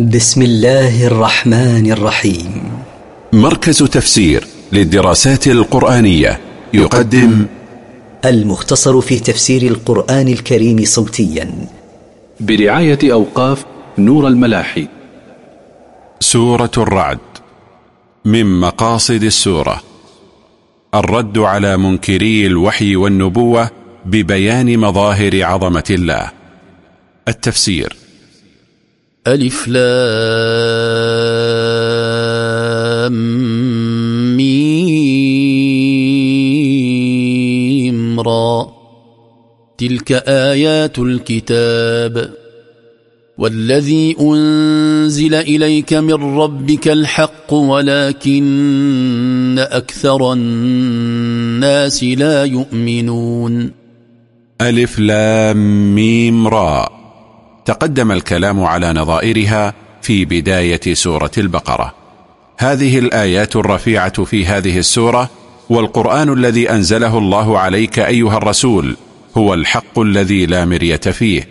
بسم الله الرحمن الرحيم. مركز تفسير للدراسات القرآنية يقدم المختصر في تفسير القرآن الكريم صوتيا. برعاية أوقاف نور الملاحي. سورة الرعد من مقاصد السورة. الرد على منكري الوحي والنبوة ببيان مظاهر عظمة الله. التفسير. ألف لام را. تلك آيات الكتاب. والذي أنزل إليك من ربك الحق ولكن أكثر الناس لا يؤمنون. ألف لام ميم را. تقدم الكلام على نظائرها في بداية سورة البقرة. هذه الآيات الرفيعة في هذه السورة والقرآن الذي أنزله الله عليك أيها الرسول هو الحق الذي لا مرية فيه.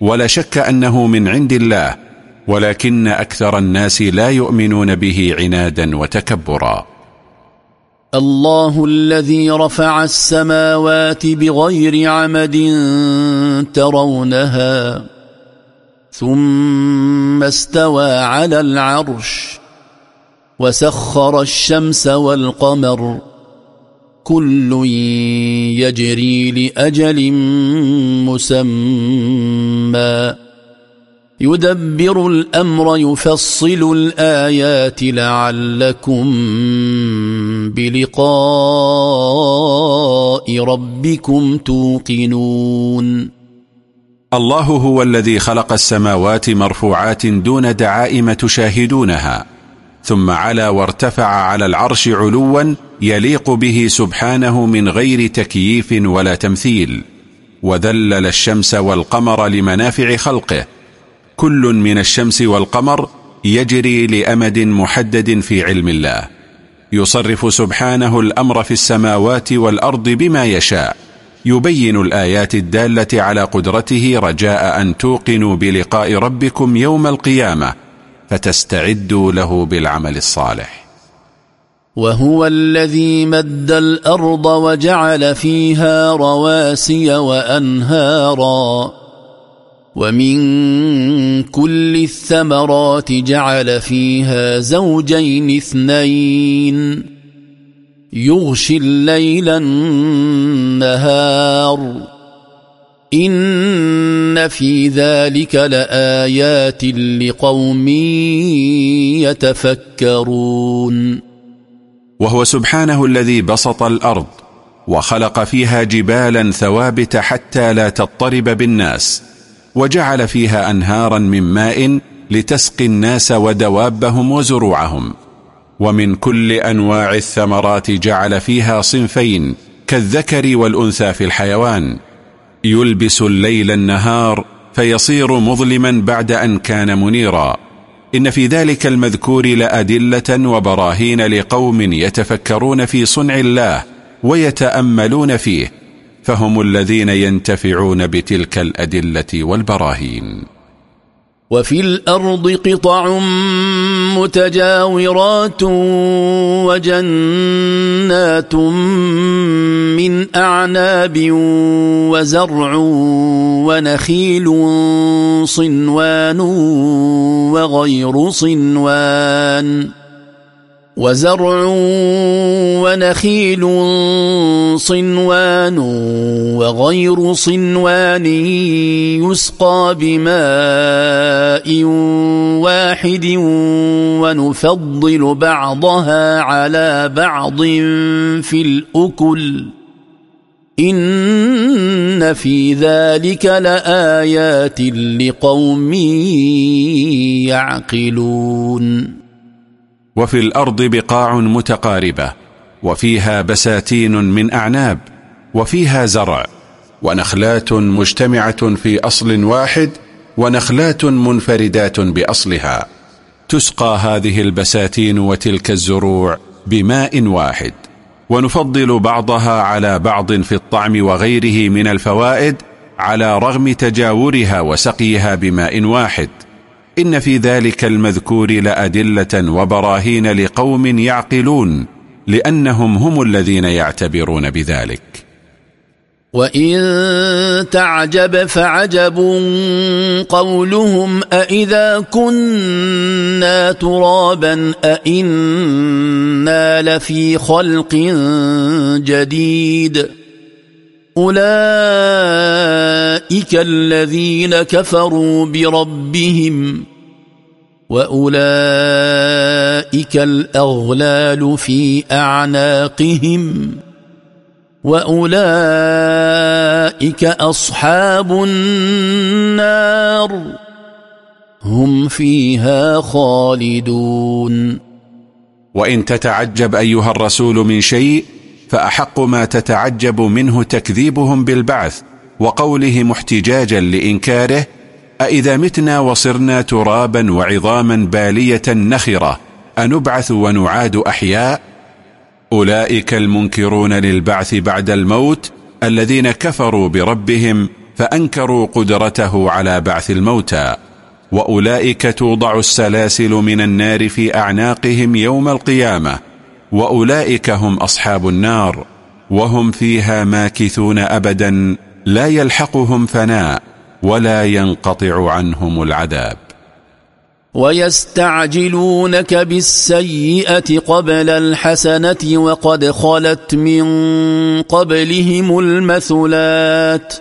ولا شك أنه من عند الله ولكن أكثر الناس لا يؤمنون به عنادا وتكبرا. الله الذي رفع السماوات بغير عمد ترونها. ثم استوى على العرش وسخر الشمس والقمر كل يجري لأجل مسمى. يدبر الأمر يفصل الآيات لعلكم بلقاء ربكم توقنون. الله هو الذي خلق السماوات مرفوعات دون دعائم تشاهدونها ثم علا وارتفع على العرش علوا يليق به سبحانه من غير تكييف ولا تمثيل وذلل الشمس والقمر لمنافع خلقه. كل من الشمس والقمر يجري لأمد محدد في علم الله يصرف سبحانه الأمر في السماوات والأرض بما يشاء. يبين الآيات الدالة على قدرته رجاء أن توقنوا بلقاء ربكم يوم القيامة فتستعدوا له بالعمل الصالح. وهو الذي مد الأرض وجعل فيها رواسي وأنهارا ومن كل الثمرات جعل فيها زوجين اثنين. يغشي الليل النهار. إن في ذلك لآيات لقوم يتفكرون. وهو سبحانه الذي بسط الأرض وخلق فيها جبالا ثوابت حتى لا تضطرب بالناس وجعل فيها أنهارا من ماء لتسقي الناس ودوابهم وزروعهم. ومن كل أنواع الثمرات جعل فيها صنفين كالذكر والأنثى في الحيوان. يلبس الليل النهار فيصير مظلما بعد أن كان منيرا. إن في ذلك المذكور لأدلة وبراهين لقوم يتفكرون في صنع الله ويتأملون فيه فهم الذين ينتفعون بتلك الأدلة والبراهين. وفي الأرض قطع متجاورات وجنات من أعناب وزرع ونخيل صنوان وغير صنوان وزرع ونخيل صنوان وغير صنوان يسقى بماء واحد ونفضل بعضها على بعض في الأكل. إن في ذلك لآيات لقوم يعقلون. وفي الأرض بقاع متقاربة وفيها بساتين من أعناب وفيها زرع ونخلات مجتمعة في أصل واحد ونخلات منفردات بأصلها. تسقى هذه البساتين وتلك الزروع بماء واحد ونفضل بعضها على بعض في الطعم وغيره من الفوائد على رغم تجاورها وسقيها بماء واحد. إن في ذلك المذكور لأدلة وبراهين لقوم يعقلون لأنهم هم الذين يعتبرون بذلك. وإن تعجب فعجب قولهم أإذا كنا ترابا أإنا لفي خلق جديد. أولئك الذين كفروا بربهم وأولئك الأغلال في أعناقهم وأولئك أصحاب النار هم فيها خالدون. وإن تتعجب أيها الرسول من شيء فأحق ما تتعجب منه تكذيبهم بالبعث وقوله محتجاجا لإنكاره أإذا متنا وصرنا ترابا وعظاما بالية نخرة أنبعث ونعاد أحياء؟ أولئك المنكرون للبعث بعد الموت الذين كفروا بربهم فأنكروا قدرته على بعث الموتى وأولئك توضع السلاسل من النار في أعناقهم يوم القيامة وأولئك هم أصحاب النار وهم فيها ماكثون أبدا لا يلحقهم فناء ولا ينقطع عنهم العذاب. ويستعجلونك بالسيئة قبل الحسنة وقد خلت من قبلهم المثلات.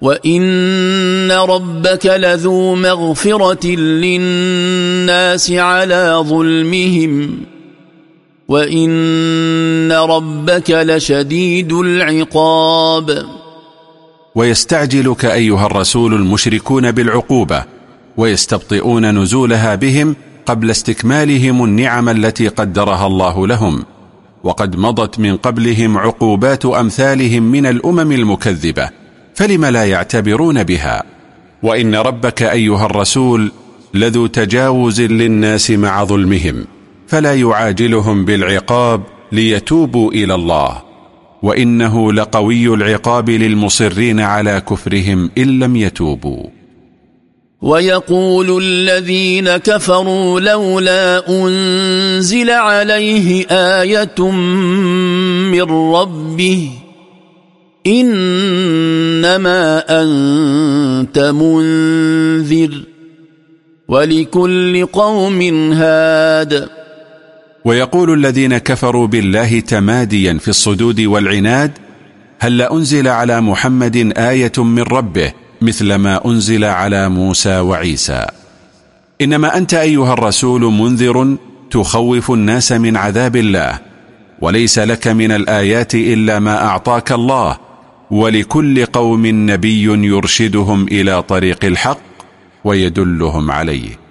وإن ربك لذو مغفرة للناس على ظلمهم. وإن ربك لشديد العقاب ويستعجلك أيها الرسول المشركون بالعقوبة ويستبطئون نزولها بهم قبل استكمالهم النعم التي قدرها الله لهم وقد مضت من قبلهم عقوبات أمثالهم من الأمم المكذبة فلم لا يعتبرون بها؟ وإن ربك أيها الرسول لذو تجاوز للناس مع ظلمهم فلا يعاجلهم بالعقاب ليتوبوا إلى الله. وإنه لقوي العقاب للمصرين على كفرهم إن لم يتوبوا. ويقول الذين كفروا لولا أنزل عليه آية من ربه إنما أنت منذر ولكل قوم هاد. ويقول الذين كفروا بالله تماديا في الصدود والعناد هل أنزل على محمد آية من ربه مثل ما أنزل على موسى وعيسى؟ إنما أنت أيها الرسول منذر تخوف الناس من عذاب الله وليس لك من الآيات إلا ما أعطاك الله ولكل قوم نبي يرشدهم إلى طريق الحق ويدلهم عليه.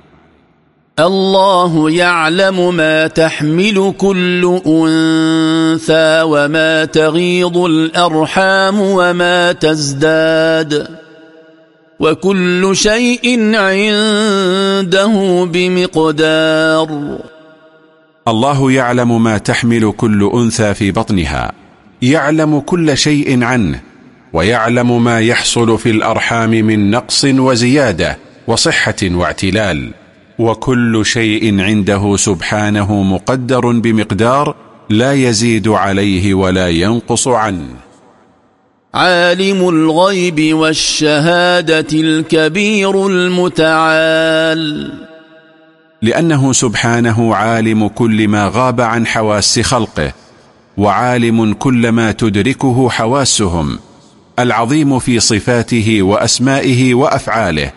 الله يعلم ما تحمل كل أنثى وما تغيض الأرحام وما تزداد وكل شيء عنده بمقدار. الله يعلم ما تحمل كل أنثى في بطنها يعلم كل شيء عنه ويعلم ما يحصل في الأرحام من نقص وزيادة وصحة واعتلال. وكل شيء عنده سبحانه مقدر بمقدار لا يزيد عليه ولا ينقص عنه. عالم الغيب والشهادة الكبير المتعال. لأنه سبحانه عالم كل ما غاب عن حواس خلقه وعالم كل ما تدركه حواسهم العظيم في صفاته وأسمائه وأفعاله.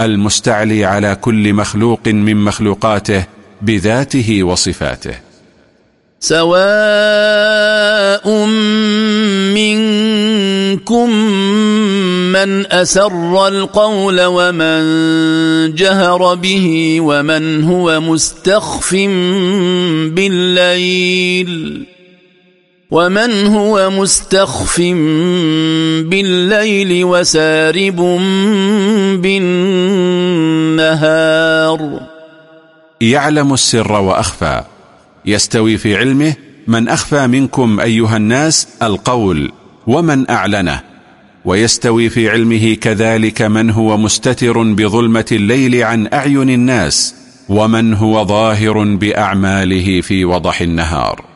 المستعلي على كل مخلوق من مخلوقاته بذاته وصفاته. سواء منكم من أسر القول ومن جهر به ومن هو مستخف بالليل. ومن هو مستخف بالليل وسارب بالنهار. يعلم السر وأخفى. يستوي في علمه من أخفى منكم أيها الناس القول ومن أعلنه. ويستوي في علمه كذلك من هو مستتر بظلمة الليل عن أعين الناس ومن هو ظاهر بأعماله في وضح النهار.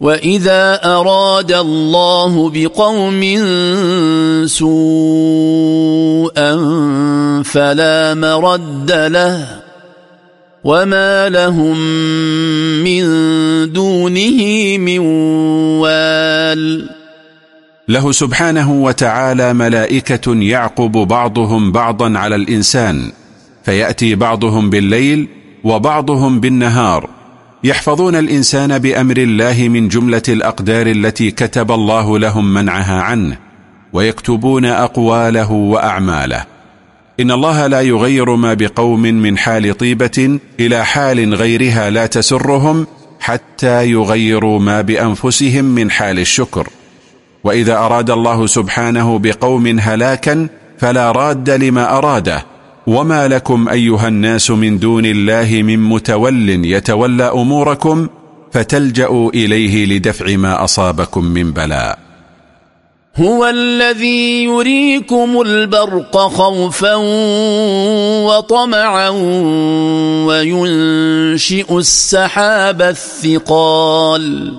وإذا أراد الله بقوم سوءا فلا مرد له وما لهم من دونه من وال له سبحانه وتعالى ملائكة يعقب بعضهم بعضا على الإنسان فيأتي بعضهم بالليل وبعضهم بالنهار. يحفظون الإنسان بأمر الله من جملة الأقدار التي كتب الله لهم منعها عنه ويكتبون أقواله وأعماله. إن الله لا يغير ما بقوم من حال طيبة إلى حال غيرها لا تسرهم حتى يغيروا ما بأنفسهم من حال الشكر. وإذا أراد الله سبحانه بقوم هلاكا فلا راد لما أراده وما لكم أيها الناس من دون الله من متول يتولى أموركم فتلجأوا إليه لدفع ما أصابكم من بلاء هو الذي يريكم البرق خوفا وطمعا وينشئ السحاب الثقال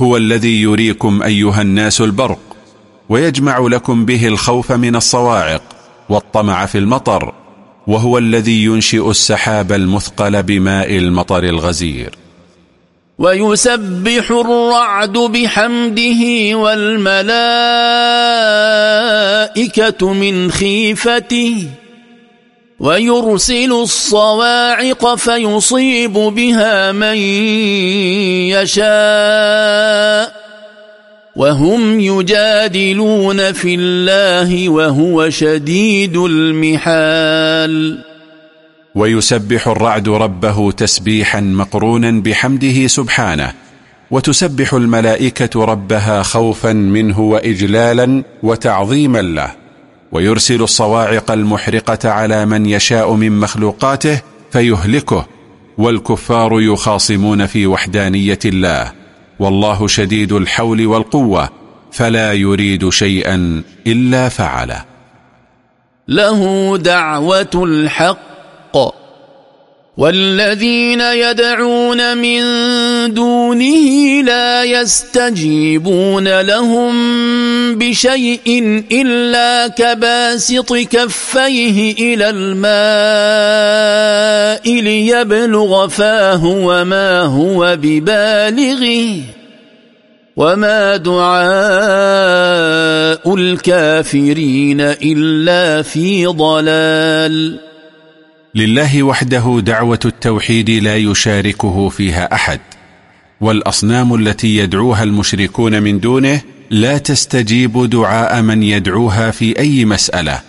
هو الذي يريكم أيها الناس البرق ويجمع لكم به الخوف من الصواعق والطمع في المطر وهو الذي ينشئ السحاب المثقل بماء المطر الغزير. ويسبح الرعد بحمده والملائكة من خيفته ويرسل الصواعق فيصيب بها من يشاء. وهم يجادلون في الله وهو شديد المحال. ويسبح الرعد ربه تسبيحا مقرونا بحمده سبحانه وتسبح الملائكة ربها خوفا منه وإجلالا وتعظيما له ويرسل الصواعق المحرقة على من يشاء من مخلوقاته فيهلكه والكفار يخاصمون في وحدانية الله. والله شديد الحول والقوة فلا يريد شيئا إلا فعله. له دعوة الحق. والذين يدعون من دونه لا يستجيبون لهم بشيء إلا كباسط كفيه إلى الماء ليبلغ فاه وما هو ببالغه وما دعاء الكافرين إلا في ضلال لله وحده دعوة التوحيد لا يشاركه فيها أحد. والأصنام التي يدعوها المشركون من دونه لا تستجيب دعاء من يدعوها في أي مسألة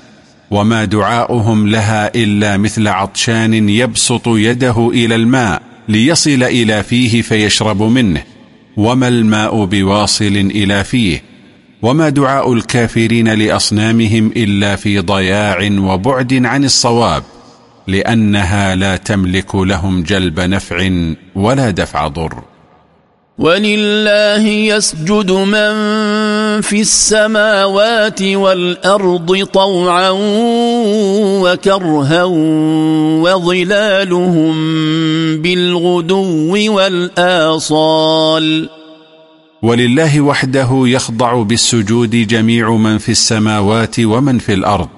وما دعاؤهم لها إلا مثل عطشان يبسط يده إلى الماء ليصل إلى فيه فيشرب منه وما الماء بواصل إلى فيه وما دعاء الكافرين لأصنامهم إلا في ضياع وبعد عن الصواب. لأنها لا تملك لهم جلب نفع ولا دفع ضر. ولله يسجد من في السماوات والأرض طوعا وكرها وظلالهم بالغدو والآصال. ولله وحده يخضع بالسجود جميع من في السماوات ومن في الأرض.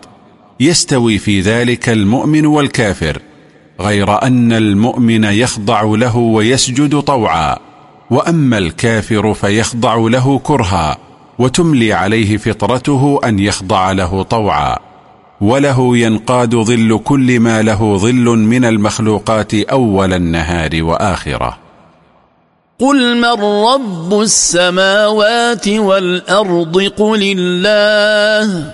يستوي في ذلك المؤمن والكافر غير أن المؤمن يخضع له ويسجد طوعا وأما الكافر فيخضع له كرها وتملي عليه فطرته أن يخضع له طوعا وله ينقاد ظل كل ما له ظل من المخلوقات أول النهار وآخرة. قل من رب السماوات والأرض قل الله.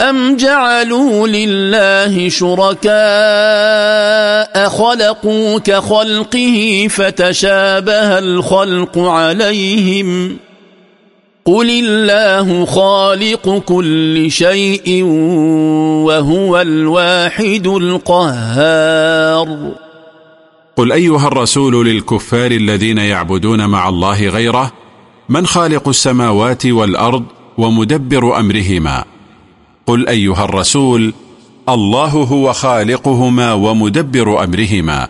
أم جعلوا لله شركاء خلقوا كخلقه فتشابه الخلق عليهم قل الله خالق كل شيء وهو الواحد القهار قل أيها الرسول للكفار الذين يعبدون مع الله غيره من خالق السماوات والأرض ومدبر أمرهما قل أيها الرسول الله هو خالقهما ومدبر أمرهما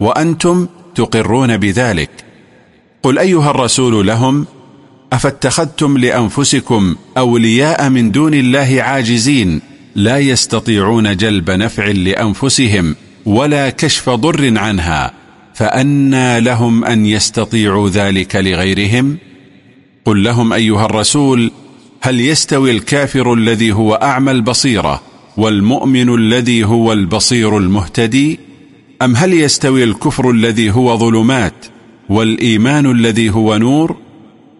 وأنتم تقرون بذلك. قل أيها الرسول لهم أفاتخذتم لأنفسكم أولياء من دون الله عاجزين لا يستطيعون جلب نفع لأنفسهم ولا كشف ضر عنها فأنى لهم أن يستطيعوا ذلك لغيرهم؟ قل لهم أيها الرسول هل يستوي الكافر الذي هو أعمى البصيرة والمؤمن الذي هو البصير المهتدي؟ أم هل يستوي الكفر الذي هو ظلمات والإيمان الذي هو نور؟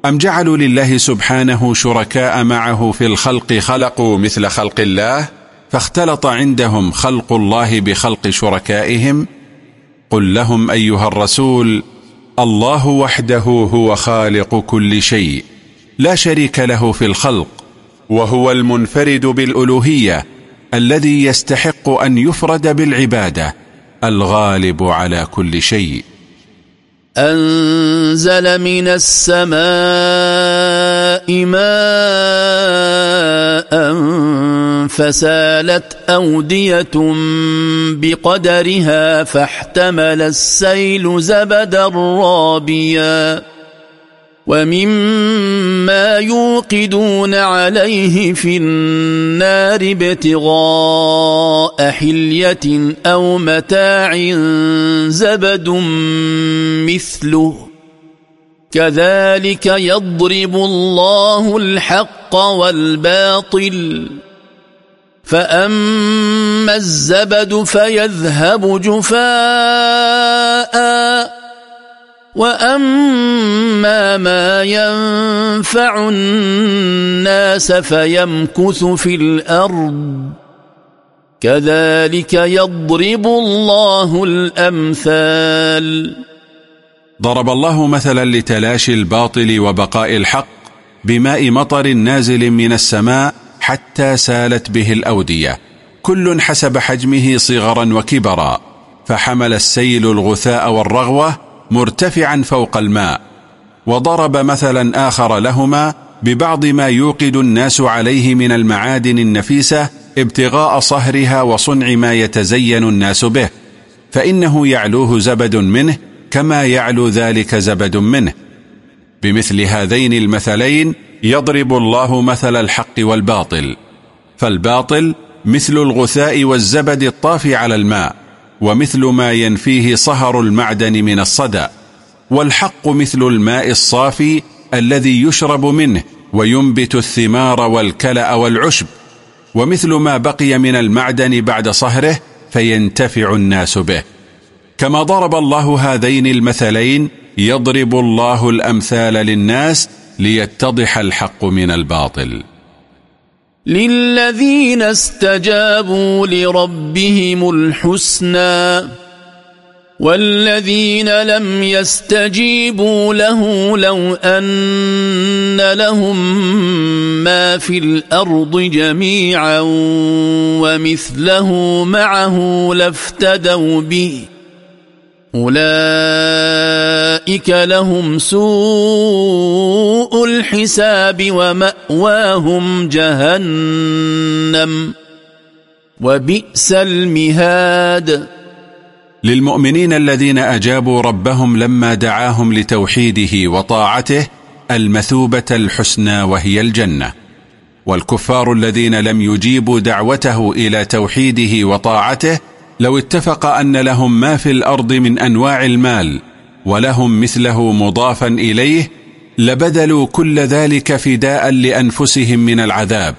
أم جعلوا لله سبحانه شركاء معه في الخلق خلقوا مثل خلق الله فاختلط عندهم خلق الله بخلق شركائهم؟ قل لهم أيها الرسول الله وحده هو خالق كل شيء. لا شريك له في الخلق وهو المنفرد بالألوهية الذي يستحق أن يفرد بالعبادة الغالب على كل شيء. أنزل من السماء ماء فسالت أودية بقدرها فاحتمل السيل زبدا رابيا. ومما يوقدون عليه في النار ابتغاء حلية أو متاع زبد مثله كذلك يضرب الله الحق والباطل. فأما الزبد فيذهب جفاء. واما ما ينفع الناس فيمكث في الأرض كذلك يضرب الله الامثال ضرب الله مثلا لتلاشي الباطل وبقاء الحق بماء مطر نازل من السماء حتى سالت به الأودية. كل حسب حجمه صغرا وكبرا. فحمل السيل الغثاء والرغوة مرتفعا فوق الماء وضرب مثلا آخر لهما ببعض ما يوقد الناس عليه من المعادن النفيسة ابتغاء صهرها وصنع ما يتزين الناس به فإنه يعلوه زبد منه كما يعلو ذلك زبد منه. بمثل هذين المثلين يضرب الله مثل الحق والباطل فالباطل مثل الغثاء والزبد الطافي على الماء. ومثل ما ينفيه صهر المعدن من الصدى والحق مثل الماء الصافي الذي يشرب منه وينبت الثمار والكلأ والعشب. ومثل ما بقي من المعدن بعد صهره فينتفع الناس به. كما ضرب الله هذين المثلين يضرب الله الأمثال للناس ليتضح الحق من الباطل. للذين استجابوا لربهم الحسنى والذين لم يستجيبوا له لو أن لهم ما في الأرض جميعا ومثله معه لافتدوا به أولئك لهم سوء الحساب ومأواهم جهنم. وبئس المهاد. للمؤمنين الذين أجابوا ربهم لما دعاهم لتوحيده وطاعته المثوبة الحسنى وهي الجنة. والكفار الذين لم يجيبوا دعوته إلى توحيده وطاعته لو اتفق أن لهم ما في الأرض من أنواع المال ولهم مثله مضافا إليه لبذلوا كل ذلك فداء لأنفسهم من العذاب.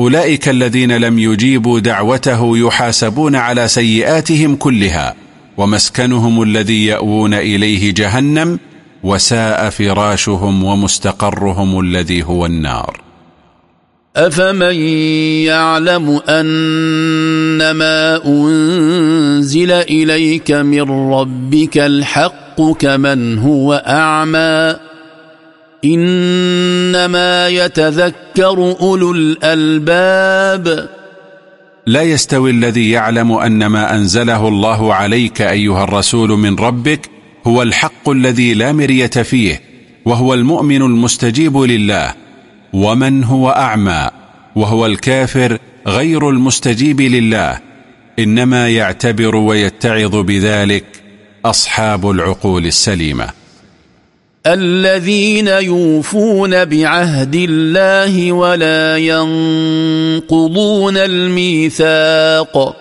أولئك الذين لم يجيبوا دعوته يحاسبون على سيئاتهم كلها ومسكنهم الذي يأوون إليه جهنم وساء فراشهم ومستقرهم الذي هو النار. أفمن يعلم أنما أنزل إليك من ربك الحق كمن هو أعمى إنما يتذكر أولو الألباب لا يستوي الذي يعلم أن ما أنزله الله عليك أيها الرسول من ربك هو الحق الذي لا مرية فيه وهو المؤمن المستجيب لله. ومن هو أعمى وهو الكافر غير المستجيب لله إنما يعتبر ويتعظ بذلك أصحاب العقول السليمة. الذين يوفون بعهد الله ولا ينقضون الميثاق.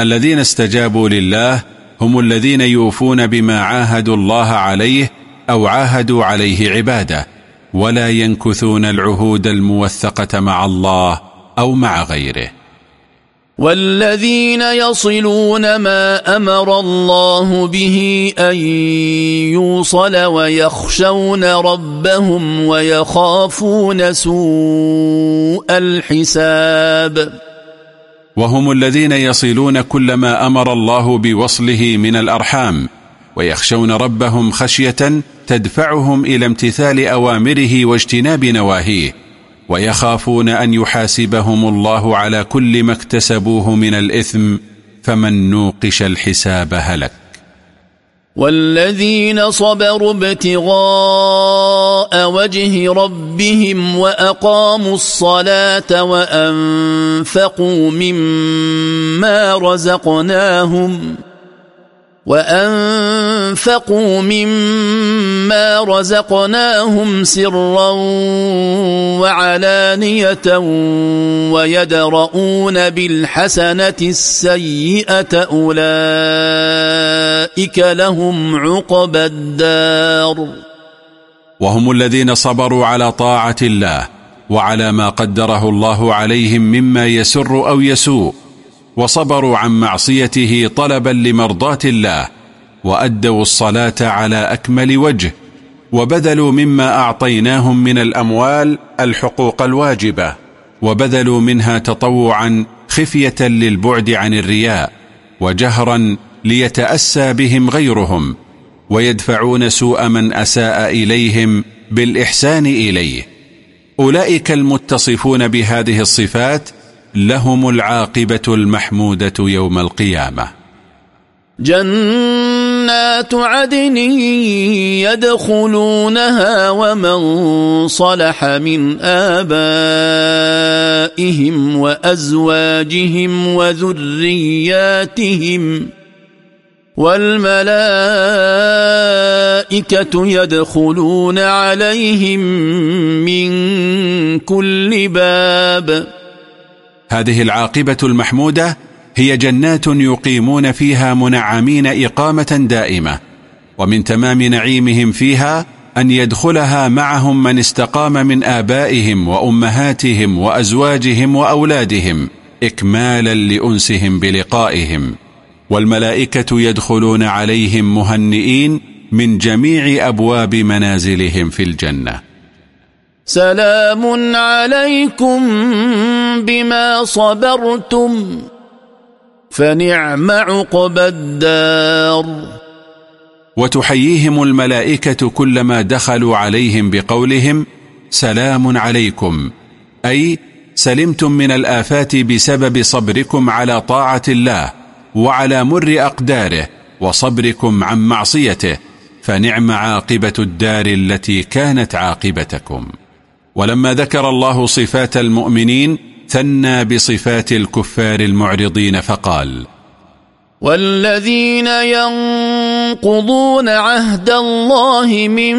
الذين استجابوا لله هم الذين يوفون بما عاهدوا الله عليه أو عاهدوا عليه عباده. ولا ينكثون العهود الموثقة مع الله أو مع غيره. والذين يصلون ما أمر الله به أن يوصل ويخشون ربهم ويخافون سوء الحساب. وهم الذين يصلون كل ما أمر الله بوصله من الأرحام ويخشون ربهم خشية تدفعهم إلى امتثال أوامره واجتناب نواهيه ويخافون أن يحاسبهم الله على كل ما اكتسبوه من الإثم فمن نوقش الحساب هلك. والذين صبروا ابتغاء وجه ربهم وأقاموا الصلاة وأنفقوا مما رزقناهم وأنفقوا مما رزقناهم سرا وعلانية ويدرؤون بالحسنة السيئة أولئك لهم عقبى الدار. وهم الذين صبروا على طاعة الله وعلى ما قدره الله عليهم مما يسر أو يسوء. وصبروا عن معصيته طلبا لمرضاة الله وأدوا الصلاة على أكمل وجه وبذلوا مما أعطيناهم من الأموال الحقوق الواجبة وبذلوا منها تطوعا خفية للبعد عن الرياء وجهرا ليتأسى بهم غيرهم ويدفعون سوء من أساء إليهم بالإحسان إليه. أولئك المتصفون بهذه الصفات لهم العاقبة المحمودة يوم القيامة. جنات عدن يدخلونها ومن صلح من آبائهم وأزواجهم وذرياتهم والملائكة يدخلون عليهم من كل باب هذه العاقبة المحمودة هي جنات يقيمون فيها منعمين إقامة دائمة ومن تمام نعيمهم فيها أن يدخلها معهم من استقام من آبائهم وأمهاتهم وأزواجهم وأولادهم إكمالا لأنسهم بلقائهم والملائكة يدخلون عليهم مهنئين من جميع أبواب منازلهم في الجنة. سلام عليكم بما صبرتم فنعم عقب الدار. وتحييهم الملائكة كلما دخلوا عليهم بقولهم سلام عليكم. أي سلمتم من الآفات بسبب صبركم على طاعة الله وعلى مر أقداره وصبركم عن معصيته فنعم عاقبة الدار التي كانت عاقبتكم. ولما ذكر الله صفات المؤمنين ثنى بصفات الكفار المعرضين فقال والذين ينقضون عهد الله من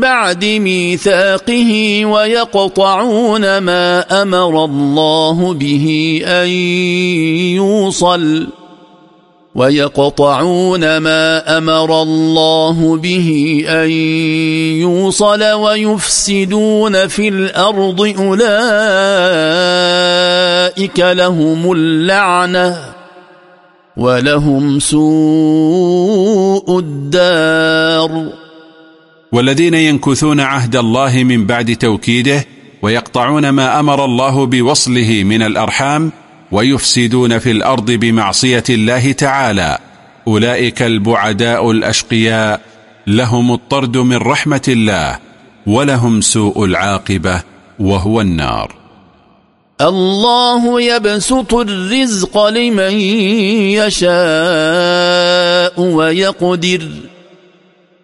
بعد ميثاقه ويقطعون ما أمر الله به أن يوصل ويقطعون ما أمر الله به أن يوصل ويفسدون في الأرض أولئك لهم اللعنة ولهم سوء الدار. والذين ينكثون عهد الله من بعد توكيده ويقطعون ما أمر الله بوصله من الأرحام ويفسدون في الأرض بمعصية الله تعالى. أولئك البعداء الأشقياء لهم الطرد من رحمة الله ولهم سوء العاقبة وهو النار. الله يبسط الرزق لمن يشاء ويقدر.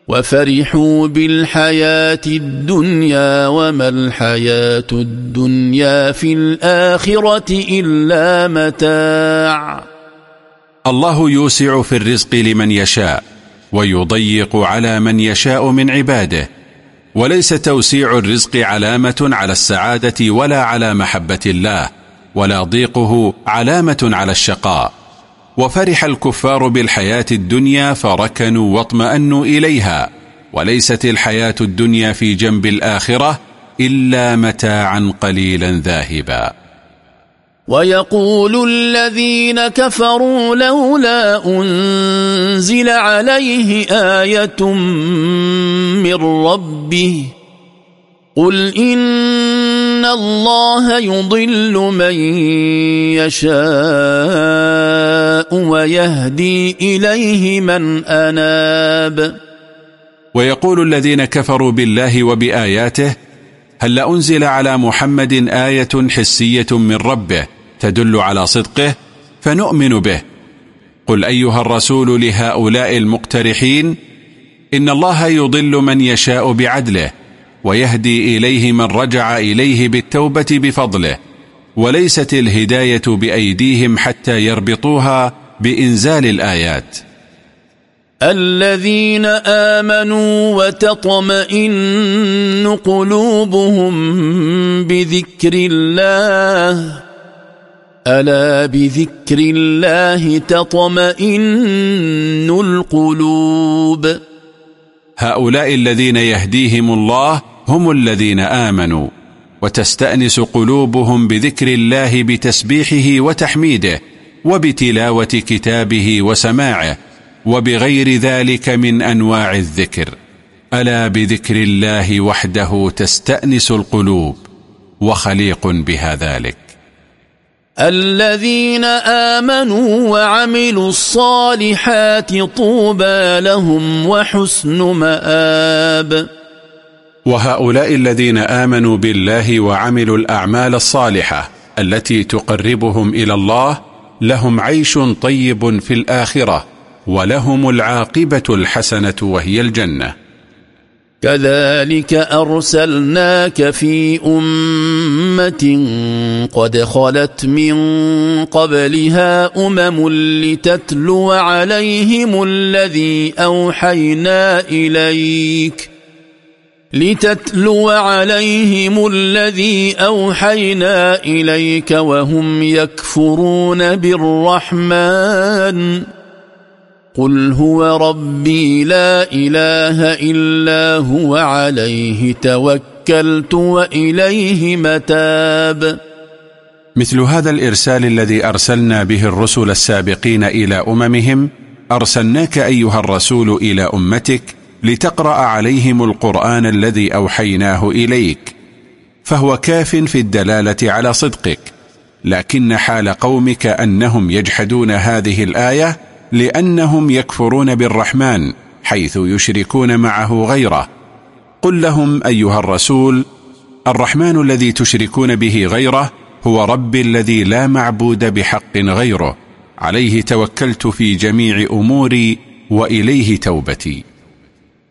وفرحوا بالحياة الدنيا وما الحياة الدنيا في الآخرة إلا متاع. الله يوسع في الرزق لمن يشاء ويضيق على من يشاء من عباده وليس توسيع الرزق علامة على السعادة ولا على محبة الله ولا ضيقه علامة على الشقاء. وفرح الكفار بالحياة الدنيا فركنوا واطمأنوا إليها وليست الحياة الدنيا في جنب الآخرة إلا متاعا قليلا ذاهبا. ويقول الذين كفروا لولا أنزل عليه آية من ربه قل إن الله يضل من يشاء ويهدي إليه من أناب. ويقول الذين كفروا بالله وبآياته هل أنزل على محمد آية حسية من ربه تدل على صدقه؟ فنؤمن به. قل أيها الرسول لهؤلاء المقترحين إن الله يضل من يشاء بعدله ويهدي إليه من رجع إليه بالتوبة بفضله وليست الهداية بأيديهم حتى يربطوها بإنزال الآيات. الذين آمنوا وتطمئن قلوبهم بذكر الله ألا بذكر الله تطمئن القلوب؟ هؤلاء الذين يهديهم الله هم الذين آمنوا وتستأنس قلوبهم بذكر الله بتسبيحه وتحميده وبتلاوة كتابه وسماعه وبغير ذلك من أنواع الذكر. ألا بذكر الله وحده تستأنس القلوب وخليق بها ذلك. الذين آمنوا وعملوا الصالحات طوبى لهم وحسن مآب. وهؤلاء الذين آمنوا بالله وعملوا الأعمال الصالحة التي تقربهم إلى الله لهم عيش طيب في الآخرة ولهم العاقبة الحسنة وهي الجنة. كذلك أرسلناك في أمة قد خلت من قبلها أمم لتتلو عليهم الذي أوحينا إليك ۖ. لتتلو عليهم الذي أوحينا إليك وهم يكفرون بالرحمن. قل هو ربي لا إله إلا هو عليه توكلت وإليه متاب. مثل هذا الإرسال الذي أرسلنا به الرسل السابقين إلى أممهم أرسلناك أيها الرسول إلى أمتك لتقرأ عليهم القرآن الذي أوحيناه إليك فهو كاف في الدلالة على صدقك. لكن حال قومك أنهم يجحدون هذه الآية لأنهم يكفرون بالرحمن حيث يشركون معه غيره. قل لهم أيها الرسول الرحمن الذي تشركون به غيره هو رب الذي لا معبود بحق غيره عليه توكلت في جميع أموري وإليه توبتي.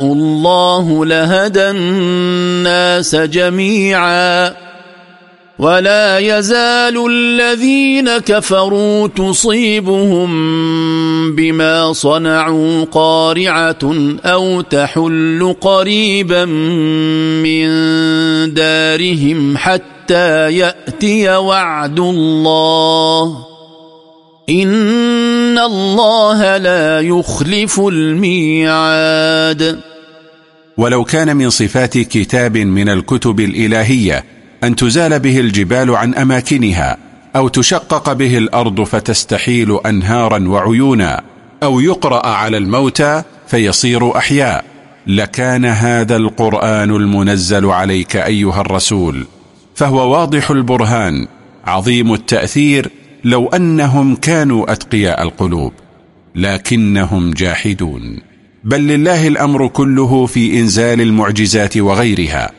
الله لهدى الناس جميعا ولا يزال الذين كفروا تصيبهم بما صنعوا قارعة أو تحل قريبا من دارهم حتى يأتي وعد الله. إن الله لا يخلف الميعاد. ولو كان من صفات كتاب من الكتب الإلهية أن تزال به الجبال عن أماكنها أو تشقق به الأرض فتستحيل أنهارا وعيونا أو يقرأ على الموتى فيصير أحياء. لكان هذا القرآن المنزل عليك أيها الرسول. فهو واضح البرهان عظيم التأثير لو أنهم كانوا أتقياء القلوب لكنهم جاحدون. بل لله الأمر كله في إنزال المعجزات وغيرها.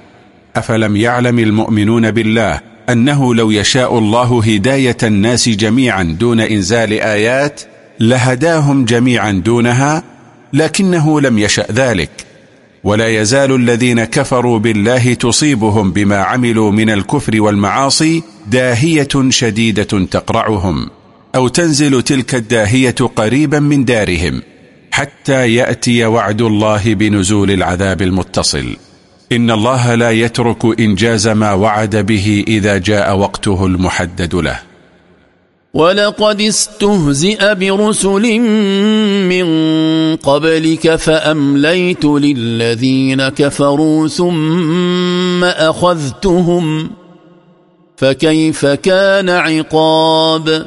أفلم يعلم المؤمنون بالله أنه لو يشاء الله هداية الناس جميعا دون إنزال آيات لهداهم جميعا دونها لكنه لم يشأ ذلك. ولا يزال الذين كفروا بالله تصيبهم بما عملوا من الكفر والمعاصي داهية شديدة تقرعهم أو تنزل تلك الداهية قريبا من دارهم. حتى يأتي وعد الله بنزول العذاب المتصل. إن الله لا يترك إنجاز ما وعد به إذا جاء وقته المحدد له. ولقد استهزئ برسل من قبلك فأمليت للذين كفروا ثم أخذتهم. فكيف كان عقاب؟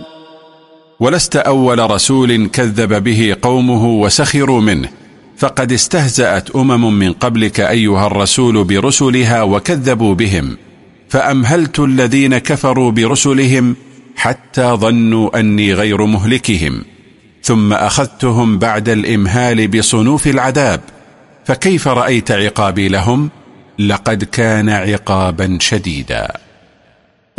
ولست أول رسول كذب به قومه وسخروا منه فقد استهزأت أمم من قبلك أيها الرسول برسلها وكذبوا بهم فأمهلت الذين كفروا برسلهم حتى ظنوا أني غير مهلكهم ثم أخذتهم بعد الإمهال بصنوف العذاب فكيف رأيت عقابي لهم؟ لقد كان عقابا شديدا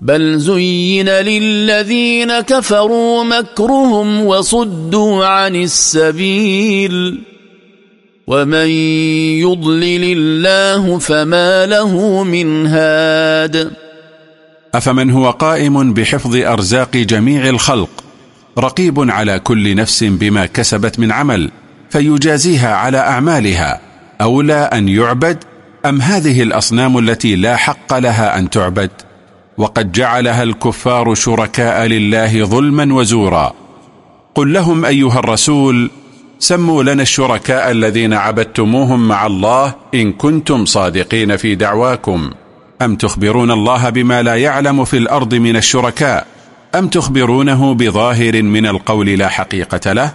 بل زين للذين كفروا مكرهم وصدوا عن السبيل. ومن يضلل الله فما له من هاد. أفمن هو قائم بحفظ أرزاق جميع الخلق رقيب على كل نفس بما كسبت من عمل فيجازيها على أعمالها أولى أن يعبد أم هذه الأصنام التي لا حق لها أن تعبد؟ وقد جعلها الكفار شركاء لله ظلما وزورا. قل لهم أيها الرسول سموا لنا الشركاء الذين عبدتموهم مع الله إن كنتم صادقين في دعواكم. أم تخبرون الله بما لا يعلم في الأرض من الشركاء؟ أم تخبرونه بظاهر من القول لا حقيقة له؟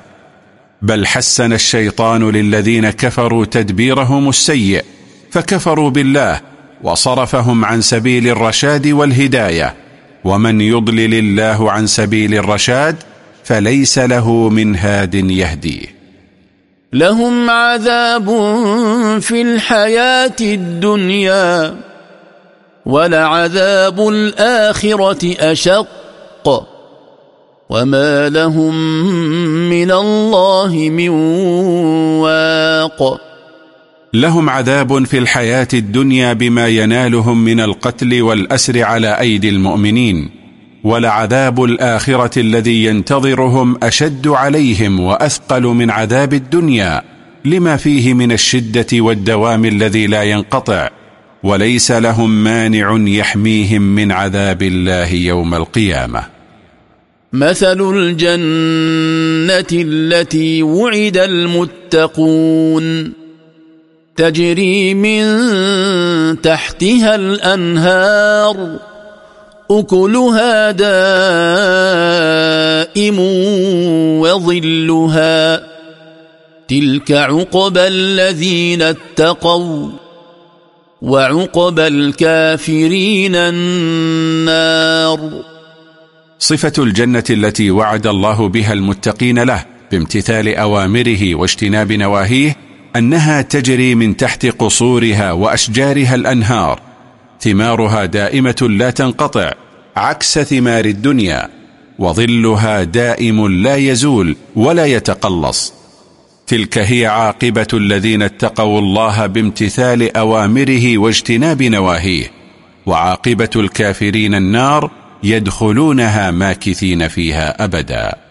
بل حسن الشيطان للذين كفروا تدبيرهم السيء فكفروا بالله وصرفهم عن سبيل الرشاد والهداية ومن يضلل الله عن سبيل الرشاد فليس له من هاد يهديه لهم عذاب في الحياة الدنيا ولعذاب الآخرة أشق. وما لهم من الله من واق. لهم عذاب في الحياة الدنيا بما ينالهم من القتل والأسر على أيدي المؤمنين ولعذاب الآخرة الذي ينتظرهم أشد عليهم وأثقل من عذاب الدنيا لما فيه من الشدة والدوام الذي لا ينقطع وليس لهم مانع يحميهم من عذاب الله يوم القيامة. مثل الجنة التي وعد المتقون. تجري من تحتها الأنهار أكلها دائم وظلها. تلك عقبى الذين اتقوا وعقبى الكافرين النار. صفة الجنة التي وعد الله بها المتقين له بامتثال أوامره واجتناب نواهيه أنها تجري من تحت قصورها وأشجارها الأنهار. ثمارها دائمة لا تنقطع عكس ثمار الدنيا. وظلها دائم لا يزول ولا يتقلص. تلك هي عاقبة الذين اتقوا الله بامتثال أوامره واجتناب نواهيه. وعاقبة الكافرين النار يدخلونها ماكثين فيها أبدا.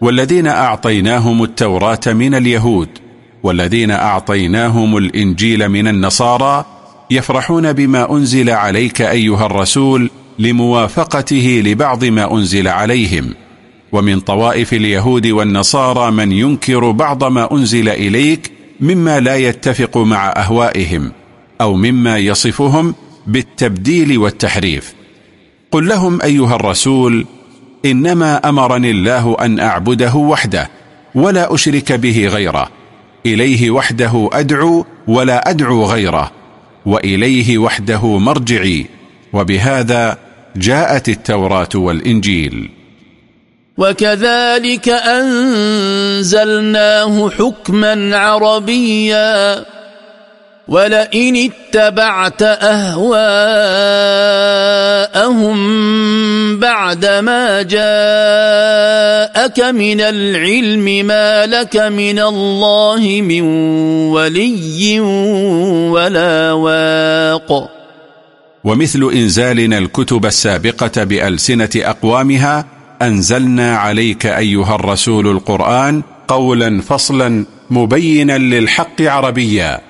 والذين أعطيناهم التوراة من اليهود والذين أعطيناهم الإنجيل من النصارى يفرحون بما أنزل عليك أيها الرسول لموافقته لبعض ما أنزل عليهم. ومن طوائف اليهود والنصارى من ينكر بعض ما أنزل إليك مما لا يتفق مع أهوائهم أو مما يصفهم بالتبديل والتحريف. قل لهم أيها الرسول إنما أمرني الله أن أعبده وحده ولا أشرك به غيره. إليه وحده أدعو ولا أدعو غيره. وإليه وحده مرجعي. وبهذا جاءت التوراة والإنجيل. وكذلك أنزلناه حكما عربيا. ولئن اتبعت أهواءهم بعدما جاءك من العلم ما لك من الله من ولي ولا واق. ومثل إنزالنا الكتب السابقة بألسنة أقوامها أنزلنا عليك أيها الرسول القرآن قولا فصلا مبينا للحق عربيا.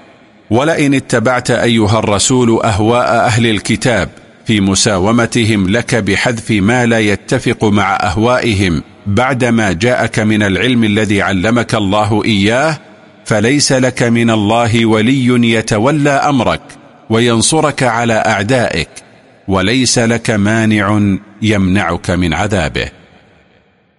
ولئن اتبعت أيها الرسول أهواء أهل الكتاب في مساومتهم لك بحذف ما لا يتفق مع أهوائهم بعدما جاءك من العلم الذي علمك الله إياه فليس لك من الله ولي يتولى أمرك وينصرك على أعدائك وليس لك مانع يمنعك من عذابه.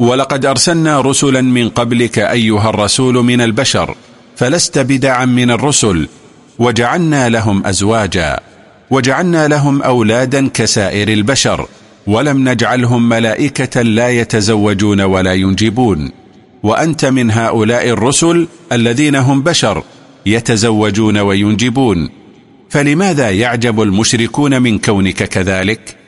ولقد أرسلنا رسلا من قبلك أيها الرسول من البشر فلست بدعا من الرسل وجعلنا لهم أزواجا وجعلنا لهم أولادا كسائر البشر ولم نجعلهم ملائكة لا يتزوجون ولا ينجبون وأنت من هؤلاء الرسل الذين هم بشر يتزوجون وينجبون فلماذا يعجب المشركون من كونك كذلك؟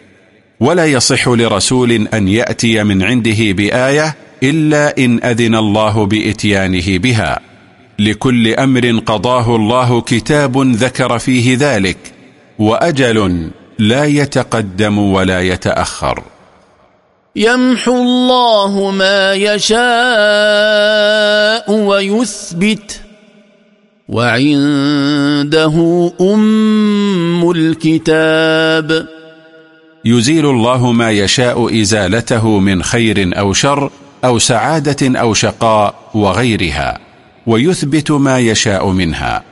ولا يصح لرسول أن يأتي من عنده بآية إلا إن أذن الله بإتيانه بها. لكل أمر قضاه الله كتاب ذكر فيه ذلك وأجل لا يتقدم ولا يتأخر. يمحو الله ما يشاء ويثبت وعنده أم الكتاب. يزيل الله ما يشاء إزالته من خير أو شر أو سعادة أو شقاء وغيرها ويثبت ما يشاء منها.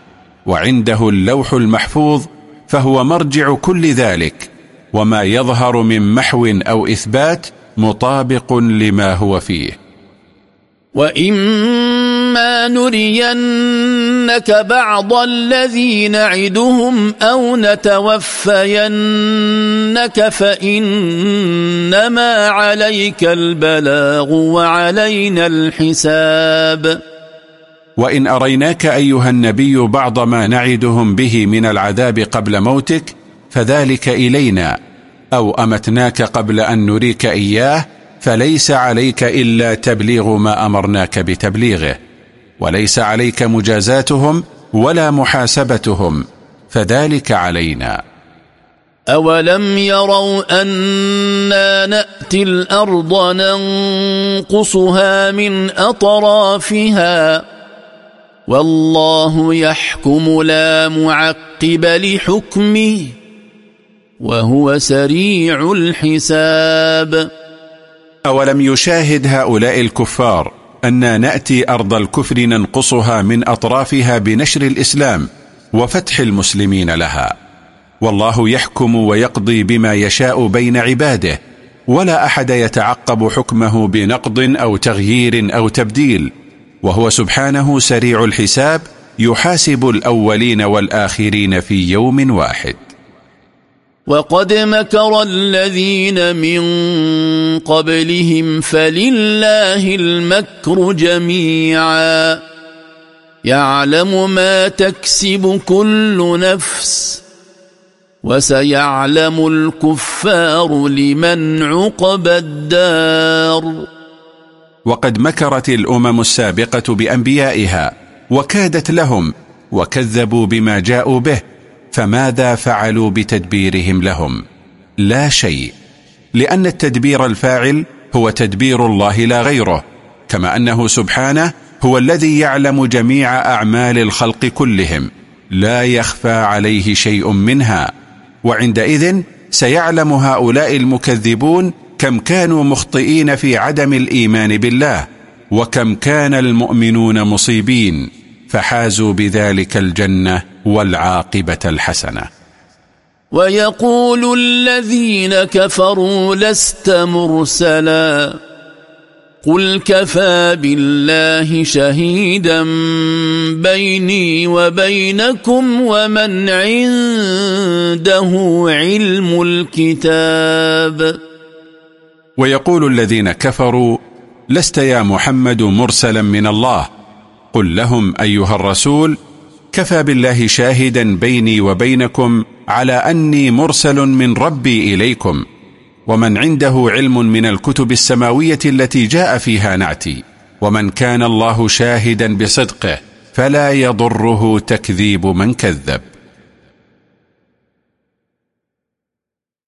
وعنده اللوح المحفوظ فهو مرجع كل ذلك. وما يظهر من محو أو إثبات مطابق لما هو فيه. وإن إما نرينك بعض الذي نعدهم أو نتوفينك فإنما عليك البلاغ وعلينا الحساب وإن أريناك أيها النبي بعض ما نعدهم به من العذاب قبل موتك فذلك إلينا. أو أمتناك قبل أن نريك إياه فليس عليك إلا تبليغ ما أمرناك بتبليغه. وليس عليك مجازاتهم ولا محاسبتهم فذلك علينا. أولم يروا أنا نأتي الأرض ننقصها من أطرافها والله يحكم لا معقب لحكمه وهو سريع الحساب. أولم يشاهد هؤلاء الكفار أن نأتي أرض الكفر ننقصها من أطرافها بنشر الإسلام وفتح المسلمين لها. والله يحكم ويقضي بما يشاء بين عباده ولا أحد يتعقب حكمه بنقض أو تغيير أو تبديل. وهو سبحانه سريع الحساب يحاسب الأولين والآخرين في يوم واحد. وقد مكر الذين من قبلهم فلله المكر جميعا. يعلم ما تكسب كل نفس وسيعلم الكفار لمن عقب الدار. وقد مكرت الأمم السابقة بأنبيائها وكادت لهم وكذبوا بما جاءوا به. فماذا فعلوا بتدبيرهم لهم؟ لا شيء لأن التدبير الفاعل هو تدبير الله لا غيره كما أنه سبحانه هو الذي يعلم جميع أعمال الخلق كلهم لا يخفى عليه شيء منها وعندئذ سيعلم هؤلاء المكذبون كم كانوا مخطئين في عدم الإيمان بالله وكم كان المؤمنون مصيبين فحازوا بذلك الجنة والعاقبة الحسنة. ويقول الذين كفروا لست مرسلا. قل كفى بالله شهيدا بيني وبينكم ومن عنده علم الكتاب. ويقول الذين كفروا لست يا محمد مرسلا من الله. قل لهم أيها الرسول كفى بالله شاهدا بيني وبينكم على أني مرسل من ربي إليكم ومن عنده علم من الكتب السماوية التي جاء فيها نعتي ومن كان الله شاهدا بصدقه فلا يضره تكذيب من كذب.